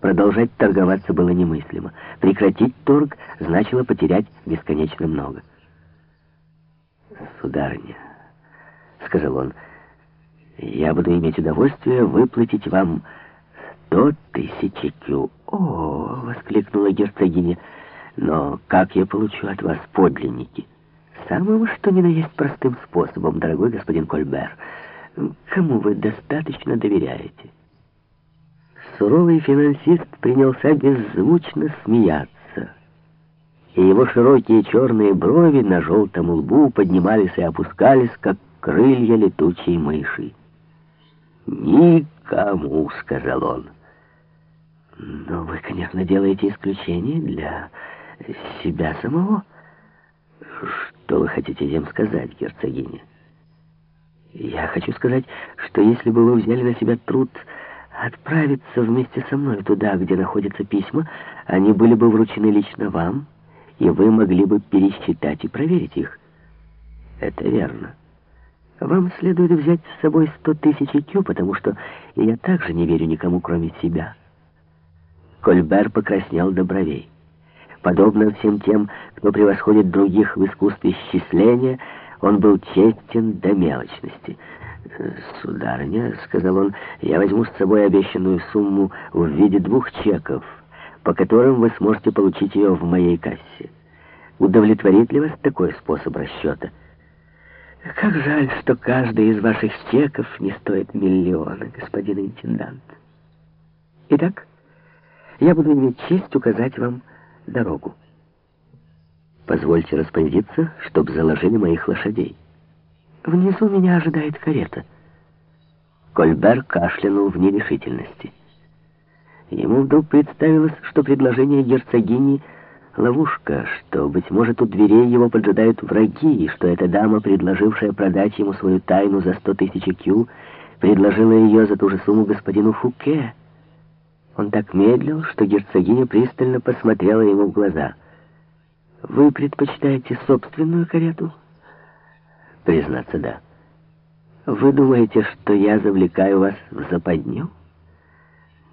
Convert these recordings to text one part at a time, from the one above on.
Продолжать торговаться было немыслимо. Прекратить торг значило потерять бесконечно много. «Сударыня», — сказал он, — «я буду иметь удовольствие выплатить вам сто тысяч кю». «О!» — воскликнула герцогиня. «Но как я получу от вас подлинники?» «Самым что ни на есть простым способом, дорогой господин Кольбер. Кому вы достаточно доверяете?» Суровый финансист принялся беззвучно смеяться, и его широкие черные брови на желтом лбу поднимались и опускались, как крылья летучей мыши. «Никому», — сказал он. «Но вы, конечно, делаете исключение для себя самого. Что вы хотите этим сказать, герцогиня?» «Я хочу сказать, что если бы вы взяли на себя труд отправиться вместе со мной туда, где находятся письма, они были бы вручены лично вам, и вы могли бы пересчитать и проверить их. Это верно. Вам следует взять с собой сто тысяч кю, потому что я также не верю никому, кроме себя. Кольбер покраснел до бровей. Подобно всем тем, кто превосходит других в искусстве счисления, он был честен до мелочности — «Сударыня», — сказал он, — «я возьму с собой обещанную сумму в виде двух чеков, по которым вы сможете получить ее в моей кассе. Удовлетворит ли вас такой способ расчета?» «Как жаль, что каждый из ваших чеков не стоит миллиона, господин интендант. Итак, я буду иметь честь указать вам дорогу. Позвольте распорядиться, чтобы заложили моих лошадей». Внизу меня ожидает карета. Кольбер кашлянул в нерешительности. Ему вдруг представилось, что предложение герцогини — ловушка, что, быть может, у дверей его поджидают враги, и что эта дама, предложившая продать ему свою тайну за сто тысяч кю, предложила ее за ту же сумму господину Фуке. Он так медлил, что герцогиня пристально посмотрела ему в глаза. «Вы предпочитаете собственную карету?» Признаться, да. Вы думаете, что я завлекаю вас в западню?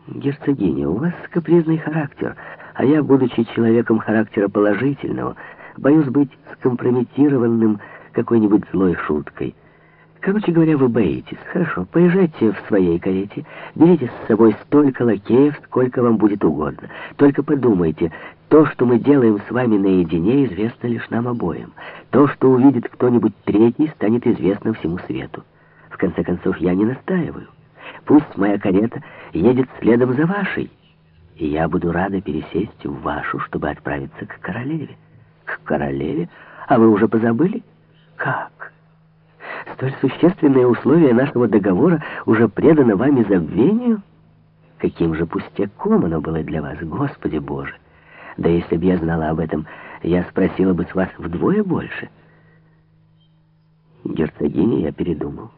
Герцогиня, у вас капризный характер, а я, будучи человеком характера положительного, боюсь быть скомпрометированным какой-нибудь злой шуткой. Короче говоря, вы боитесь. Хорошо, поезжайте в своей карете, берите с собой столько лакеев, сколько вам будет угодно. Только подумайте, то, что мы делаем с вами наедине, известно лишь нам обоим. То, что увидит кто-нибудь третий, станет известно всему свету. В конце концов, я не настаиваю. Пусть моя карета едет следом за вашей, и я буду рада пересесть в вашу, чтобы отправиться к королеве. К королеве? А вы уже позабыли? Как? Столь существенное условие нашего договора уже предано вами забвению? Каким же пустяком оно было для вас, Господи Боже! Да если бы я знала об этом, я спросила бы с вас вдвое больше. Герцогиня, я передумал.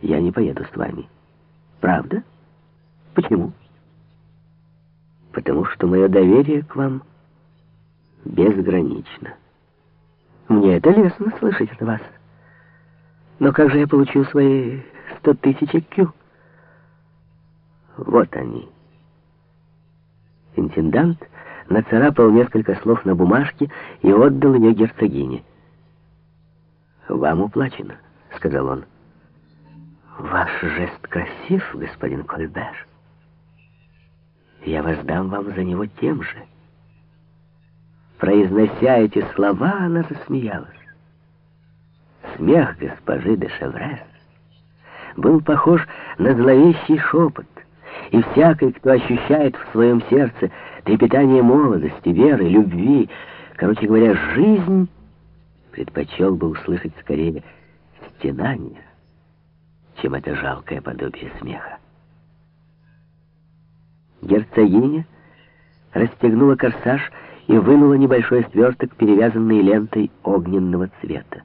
Я не поеду с вами. Правда? Почему? Потому что мое доверие к вам безгранично. Мне это лестно слышать от вас. Но как же я получу свои сто тысяч кю? Вот они. Интендант нацарапал несколько слов на бумажке и отдал ее герцогине. «Вам уплачено», — сказал он. «Ваш жест красив, господин Кольбер. Я воздам вам за него тем же». Произнося эти слова, она засмеялась. Смех госпожи де Шеврес был похож на зловещий шепот, и всякий, кто ощущает в своем сердце трепетание молодости, веры, любви, короче говоря, жизнь, предпочел бы услышать скорее стенание, чем это жалкое подобие смеха. Герцогиня расстегнула корсаж и вынула небольшой сверток, перевязанный лентой огненного цвета.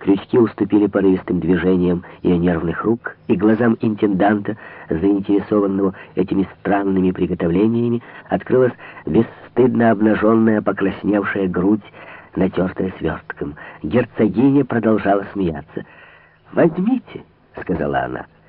Крючки уступили порывистым движениям ее нервных рук, и глазам интенданта, заинтересованного этими странными приготовлениями, открылась бесстыдно обнаженная покрасневшая грудь, натертая свертком. Герцогиня продолжала смеяться. «Возьмите», — сказала она, —